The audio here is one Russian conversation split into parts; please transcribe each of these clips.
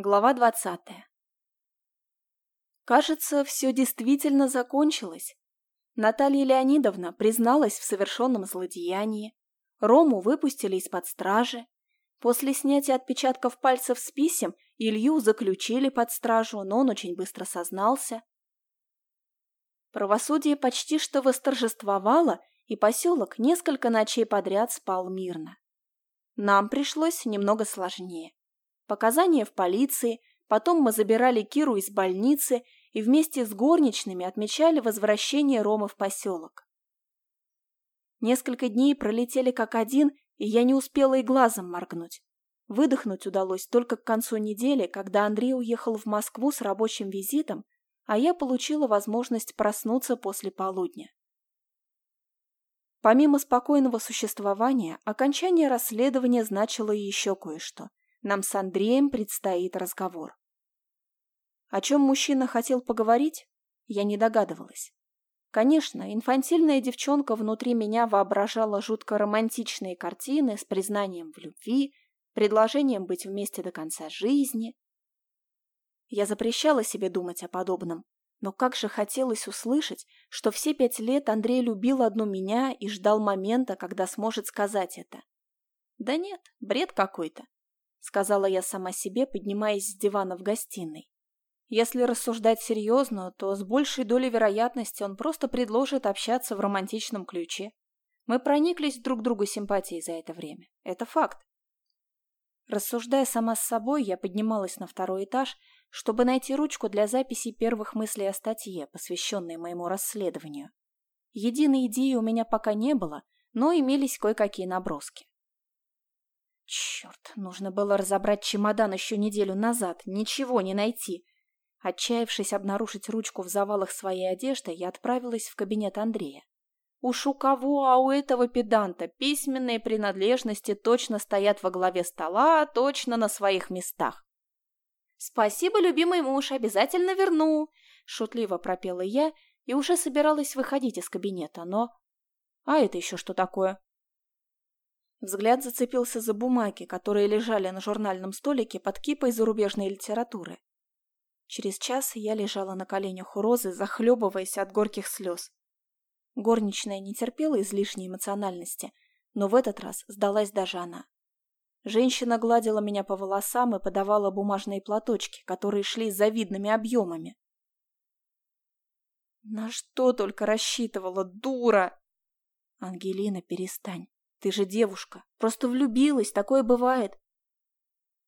Глава двадцатая. Кажется, все действительно закончилось. Наталья Леонидовна призналась в совершенном злодеянии. Рому выпустили из-под стражи. После снятия отпечатков пальцев с писем Илью заключили под стражу, но он очень быстро сознался. Правосудие почти что восторжествовало, и поселок несколько ночей подряд спал мирно. Нам пришлось немного сложнее. Показания в полиции, потом мы забирали Киру из больницы и вместе с горничными отмечали возвращение Ромы в поселок. Несколько дней пролетели как один, и я не успела и глазом моргнуть. Выдохнуть удалось только к концу недели, когда Андрей уехал в Москву с рабочим визитом, а я получила возможность проснуться после полудня. Помимо спокойного существования, окончание расследования значило еще кое-что. Нам с Андреем предстоит разговор. О чем мужчина хотел поговорить, я не догадывалась. Конечно, инфантильная девчонка внутри меня воображала жутко романтичные картины с признанием в любви, предложением быть вместе до конца жизни. Я запрещала себе думать о подобном, но как же хотелось услышать, что все пять лет Андрей любил одну меня и ждал момента, когда сможет сказать это. Да нет, бред какой-то, сказала я сама себе, поднимаясь с дивана в гостиной. Если рассуждать серьезно, то с большей долей вероятности он просто предложит общаться в романтичном ключе. Мы прониклись друг другу симпатией за это время. Это факт. Рассуждая сама с собой, я поднималась на второй этаж, чтобы найти ручку для записи первых мыслей о статье, посвященной моему расследованию. Единой идеи у меня пока не было, но имелись кое-какие наброски. Черт, нужно было разобрать чемодан еще неделю назад, ничего не найти. Отчаявшись обнаружить ручку в завалах своей одежды, я отправилась в кабинет Андрея. Уж у кого, а у этого педанта письменные принадлежности точно стоят во главе стола, точно на своих местах. «Спасибо, любимый муж, обязательно верну!» — шутливо пропела я и уже собиралась выходить из кабинета, но... А это еще что такое? Взгляд зацепился за бумаги, которые лежали на журнальном столике под кипой зарубежной литературы. Через час я лежала на коленях у Розы, захлебываясь от горьких слез. Горничная не терпела излишней эмоциональности, но в этот раз сдалась даже она. Женщина гладила меня по волосам и подавала бумажные платочки, которые шли с завидными объемами. На что только рассчитывала, дура! Ангелина, перестань. Ты же девушка. Просто влюбилась, такое бывает.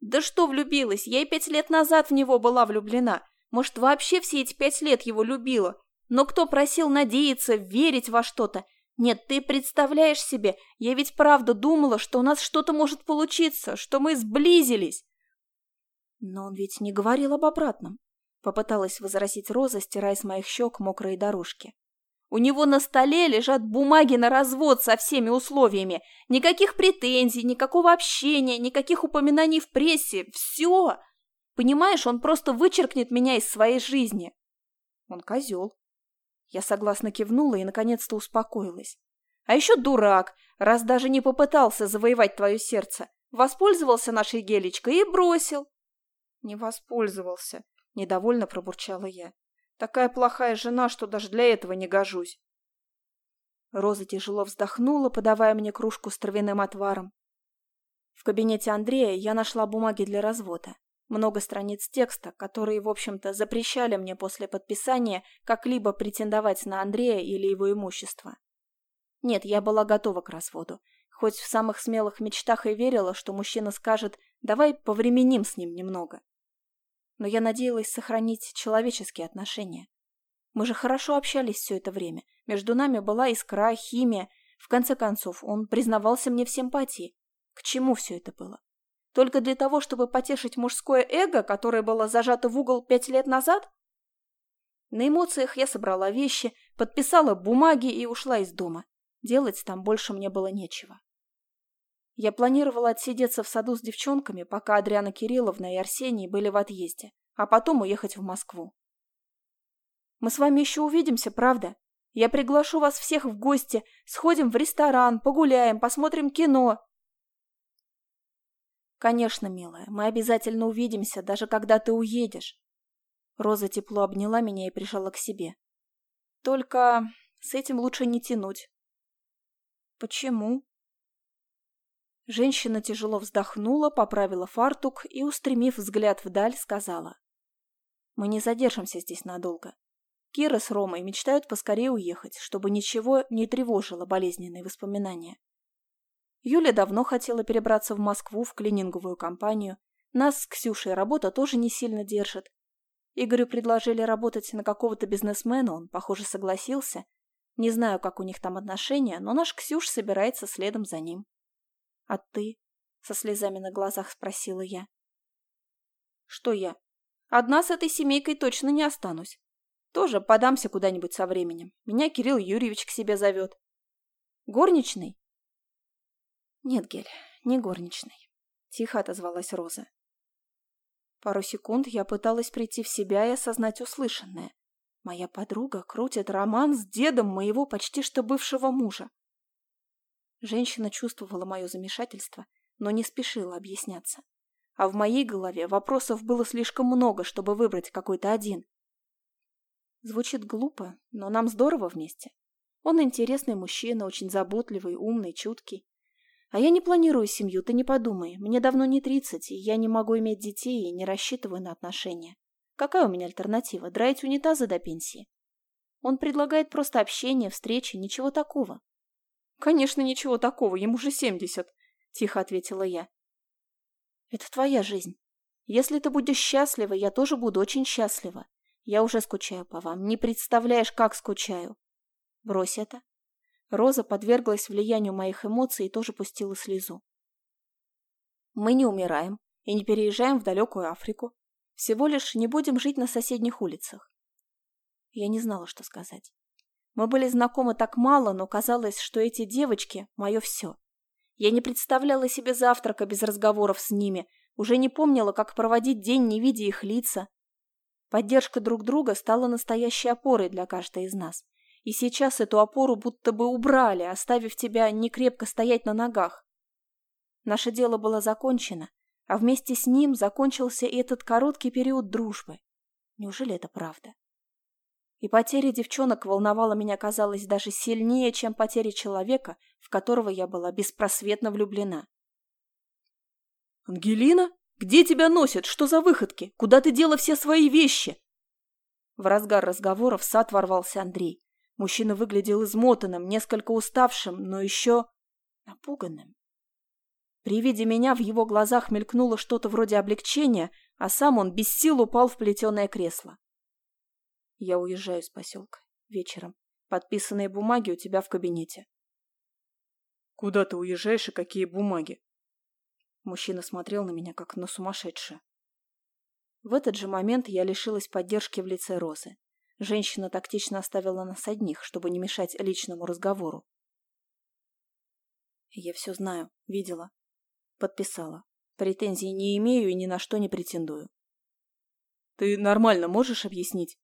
Да что влюбилась? Я и пять лет назад в него была влюблена. Может, вообще все эти пять лет его любила. Но кто просил надеяться, верить во что-то? Нет, ты представляешь себе, я ведь правда думала, что у нас что-то может получиться, что мы сблизились. Но он ведь не говорил об обратном. Попыталась возразить Роза, стирая с моих щек мокрые дорожки. У него на столе лежат бумаги на развод со всеми условиями. Никаких претензий, никакого общения, никаких упоминаний в прессе. Все. Понимаешь, он просто вычеркнет меня из своей жизни. Он козел. Я согласно кивнула и наконец-то успокоилась. А еще дурак, раз даже не попытался завоевать твое сердце. Воспользовался нашей гелечкой и бросил. Не воспользовался, недовольно пробурчала я. Такая плохая жена, что даже для этого не гожусь. Роза тяжело вздохнула, подавая мне кружку с травяным отваром. В кабинете Андрея я нашла бумаги для развода. Много страниц текста, которые, в общем-то, запрещали мне после подписания как-либо претендовать на Андрея или его имущество. Нет, я была готова к разводу. Хоть в самых смелых мечтах и верила, что мужчина скажет «давай повременим с ним немного» но я надеялась сохранить человеческие отношения. Мы же хорошо общались все это время. Между нами была искра, химия. В конце концов, он признавался мне в симпатии. К чему все это было? Только для того, чтобы потешить мужское эго, которое было зажато в угол пять лет назад? На эмоциях я собрала вещи, подписала бумаги и ушла из дома. Делать там больше мне было нечего. Я планировала отсидеться в саду с девчонками, пока Адриана Кирилловна и Арсений были в отъезде, а потом уехать в Москву. Мы с вами еще увидимся, правда? Я приглашу вас всех в гости, сходим в ресторан, погуляем, посмотрим кино. Конечно, милая, мы обязательно увидимся, даже когда ты уедешь. Роза тепло обняла меня и прижала к себе. Только с этим лучше не тянуть. Почему? Женщина тяжело вздохнула, поправила фартук и, устремив взгляд вдаль, сказала. Мы не задержимся здесь надолго. Кира с Ромой мечтают поскорее уехать, чтобы ничего не тревожило болезненные воспоминания. Юля давно хотела перебраться в Москву в клининговую компанию. Нас с Ксюшей работа тоже не сильно держит. Игорю предложили работать на какого-то бизнесмена, он, похоже, согласился. Не знаю, как у них там отношения, но наш Ксюш собирается следом за ним. «А ты?» — со слезами на глазах спросила я. «Что я? Одна с этой семейкой точно не останусь. Тоже подамся куда-нибудь со временем. Меня Кирилл Юрьевич к себе зовет. Горничный?» «Нет, Гель, не горничный», — тихо отозвалась Роза. Пару секунд я пыталась прийти в себя и осознать услышанное. Моя подруга крутит роман с дедом моего почти что бывшего мужа. Женщина чувствовала мое замешательство, но не спешила объясняться. А в моей голове вопросов было слишком много, чтобы выбрать какой-то один. Звучит глупо, но нам здорово вместе. Он интересный мужчина, очень заботливый, умный, чуткий. А я не планирую семью, ты не подумай. Мне давно не тридцать, и я не могу иметь детей и не рассчитываю на отношения. Какая у меня альтернатива? Драить унитазы до пенсии? Он предлагает просто общение, встречи, ничего такого. Конечно, ничего такого, ему же семьдесят, тихо ответила я. Это твоя жизнь. Если ты будешь счастлива, я тоже буду очень счастлива. Я уже скучаю по вам. Не представляешь, как скучаю. Брось это. Роза подверглась влиянию моих эмоций и тоже пустила слезу. Мы не умираем и не переезжаем в далекую Африку. Всего лишь не будем жить на соседних улицах. Я не знала, что сказать. Мы были знакомы так мало, но казалось, что эти девочки — мое все. Я не представляла себе завтрака без разговоров с ними, уже не помнила, как проводить день, не видя их лица. Поддержка друг друга стала настоящей опорой для каждой из нас. И сейчас эту опору будто бы убрали, оставив тебя не крепко стоять на ногах. Наше дело было закончено, а вместе с ним закончился и этот короткий период дружбы. Неужели это правда? И потеря девчонок волновала меня, казалось, даже сильнее, чем потеря человека, в которого я была беспросветно влюблена. «Ангелина? Где тебя носят? Что за выходки? Куда ты дела все свои вещи?» В разгар разговора в сад ворвался Андрей. Мужчина выглядел измотанным, несколько уставшим, но еще напуганным. При виде меня в его глазах мелькнуло что-то вроде облегчения, а сам он без сил упал в плетеное кресло. Я уезжаю с поселка. Вечером. Подписанные бумаги у тебя в кабинете. Куда ты уезжаешь и какие бумаги? Мужчина смотрел на меня, как на сумасшедшую. В этот же момент я лишилась поддержки в лице Розы. Женщина тактично оставила нас одних, чтобы не мешать личному разговору. Я все знаю, видела. Подписала. Претензий не имею и ни на что не претендую. Ты нормально можешь объяснить,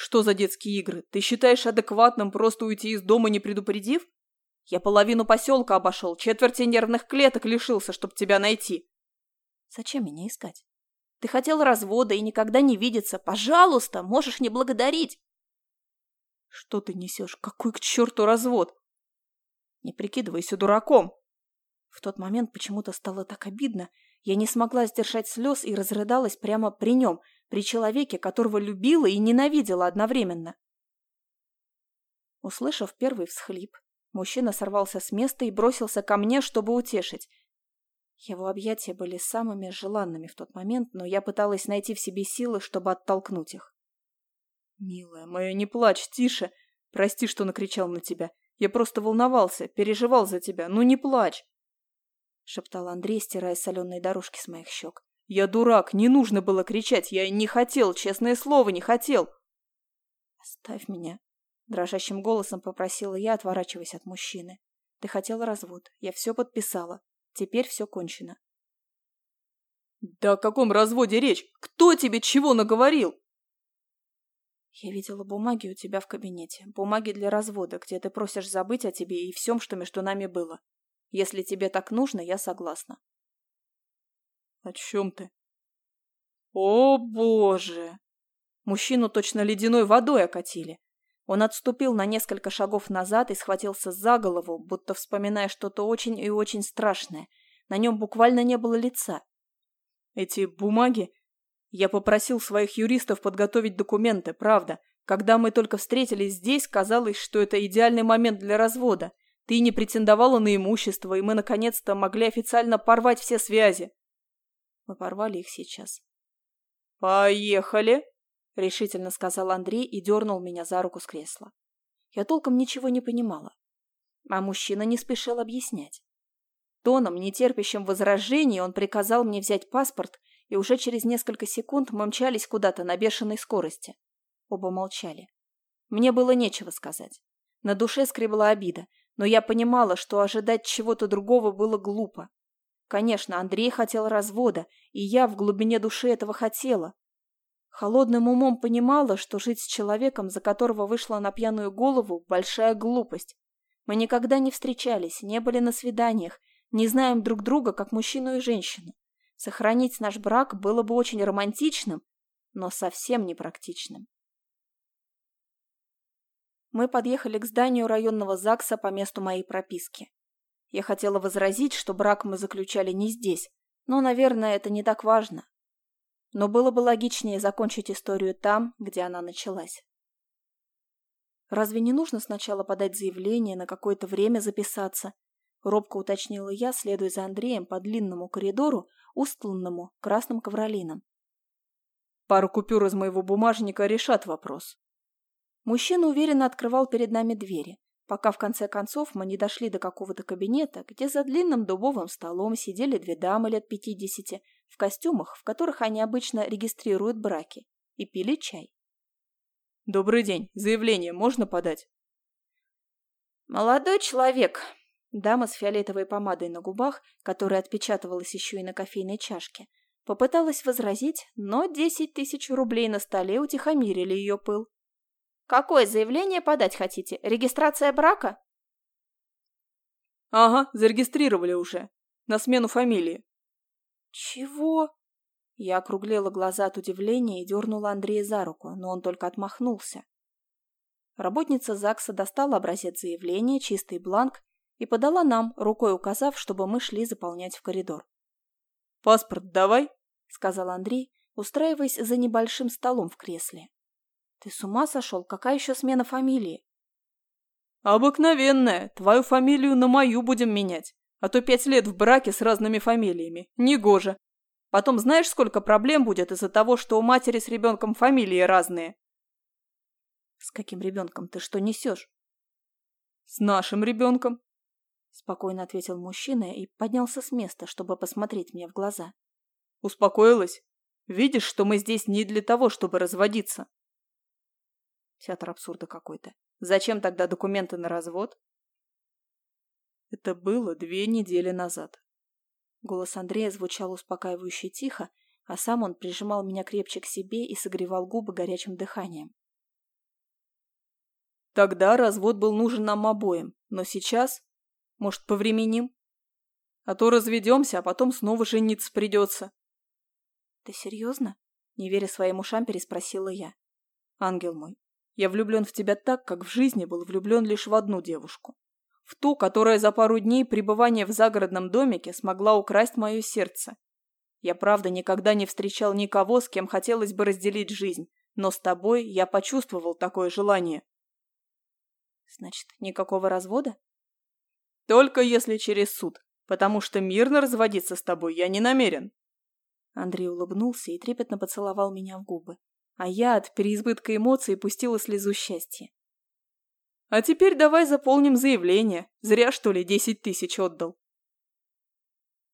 что за детские игры? Ты считаешь адекватным просто уйти из дома, не предупредив? Я половину поселка обошел, четверти нервных клеток лишился, чтобы тебя найти. Зачем меня искать? Ты хотел развода и никогда не видеться. Пожалуйста, можешь не благодарить. Что ты несешь? Какой к черту развод? Не прикидывайся дураком. В тот момент почему-то стало так обидно. Я не смогла сдержать слез и разрыдалась прямо при нем, при человеке, которого любила и ненавидела одновременно. Услышав первый всхлип, мужчина сорвался с места и бросился ко мне, чтобы утешить. Его объятия были самыми желанными в тот момент, но я пыталась найти в себе силы, чтобы оттолкнуть их. «Милая моя, не плачь, тише! Прости, что накричал на тебя. Я просто волновался, переживал за тебя. Ну не плачь!» шептал Андрей, стирая соленые дорожки с моих щек. Я дурак, не нужно было кричать, я не хотел, честное слово, не хотел. Оставь меня, дрожащим голосом попросила я, отворачиваясь от мужчины. Ты хотел развод, я все подписала. Теперь все кончено. Да о каком разводе речь? Кто тебе чего наговорил? Я видела бумаги у тебя в кабинете. Бумаги для развода, где ты просишь забыть о тебе и всем, что между нами было. Если тебе так нужно, я согласна. О чем ты? О, боже! Мужчину точно ледяной водой окатили. Он отступил на несколько шагов назад и схватился за голову, будто вспоминая что-то очень и очень страшное. На нем буквально не было лица. Эти бумаги... Я попросил своих юристов подготовить документы, правда. Когда мы только встретились здесь, казалось, что это идеальный момент для развода. Ты не претендовала на имущество, и мы наконец-то могли официально порвать все связи. Мы порвали их сейчас. «Поехали!» — решительно сказал Андрей и дернул меня за руку с кресла. Я толком ничего не понимала. А мужчина не спешил объяснять. Тоном, нетерпящим возражений, он приказал мне взять паспорт, и уже через несколько секунд мы мчались куда-то на бешеной скорости. Оба молчали. Мне было нечего сказать. На душе скребла обида, но я понимала, что ожидать чего-то другого было глупо. Конечно, Андрей хотел развода, и я в глубине души этого хотела. Холодным умом понимала, что жить с человеком, за которого вышла на пьяную голову, большая глупость. Мы никогда не встречались, не были на свиданиях, не знаем друг друга, как мужчину и женщину. Сохранить наш брак было бы очень романтичным, но совсем непрактичным. Мы подъехали к зданию районного ЗАГСа по месту моей прописки. Я хотела возразить, что брак мы заключали не здесь, но, наверное, это не так важно. Но было бы логичнее закончить историю там, где она началась. Разве не нужно сначала подать заявление, на какое-то время записаться? Робко уточнила я, следуя за Андреем по длинному коридору, устланному красным ковролином. Пару купюр из моего бумажника решат вопрос. Мужчина уверенно открывал перед нами двери, пока в конце концов мы не дошли до какого-то кабинета, где за длинным дубовым столом сидели две дамы лет пятидесяти в костюмах, в которых они обычно регистрируют браки, и пили чай. «Добрый день. Заявление можно подать?» «Молодой человек», Дама с фиолетовой помадой на губах, которая отпечатывалась еще и на кофейной чашке, попыталась возразить, но десять тысяч рублей на столе утихомирили ее пыл. Какое заявление подать хотите? Регистрация брака? Ага, зарегистрировали уже. На смену фамилии. Чего? Я округлила глаза от удивления и дернула Андрея за руку, но он только отмахнулся. Работница ЗАГСа достала образец заявления, чистый бланк, и подала нам, рукой указав, чтобы мы шли заполнять в коридор. «Паспорт давай», — сказал Андрей, устраиваясь за небольшим столом в кресле. Ты с ума сошел? Какая еще смена фамилии? Обыкновенная. Твою фамилию на мою будем менять. А то пять лет в браке с разными фамилиями. Негоже. Потом знаешь, сколько проблем будет из-за того, что у матери с ребенком фамилии разные? С каким ребенком? Ты что несешь? С нашим ребенком. Спокойно ответил мужчина и поднялся с места, чтобы посмотреть мне в глаза. Успокоилась? Видишь, что мы здесь не для того, чтобы разводиться. Театр абсурда какой-то. Зачем тогда документы на развод? Это было две недели назад. Голос Андрея звучал успокаивающе тихо, а сам он прижимал меня крепче к себе и согревал губы горячим дыханием. Тогда развод был нужен нам обоим, но сейчас, может, повременим? А то разведемся, а потом снова жениться придется. Ты серьезно? Не веря своим ушам, переспросила я. Ангел мой, я влюблен в тебя так, как в жизни был влюблен лишь в одну девушку. В ту, которая за пару дней пребывания в загородном домике смогла украсть мое сердце. Я, правда, никогда не встречал никого, с кем хотелось бы разделить жизнь, но с тобой я почувствовал такое желание. Значит, никакого развода? Только если через суд, потому что мирно разводиться с тобой я не намерен. Андрей улыбнулся и трепетно поцеловал меня в губы а я от переизбытка эмоций пустила слезу счастья. «А теперь давай заполним заявление. Зря, что ли, десять тысяч отдал?»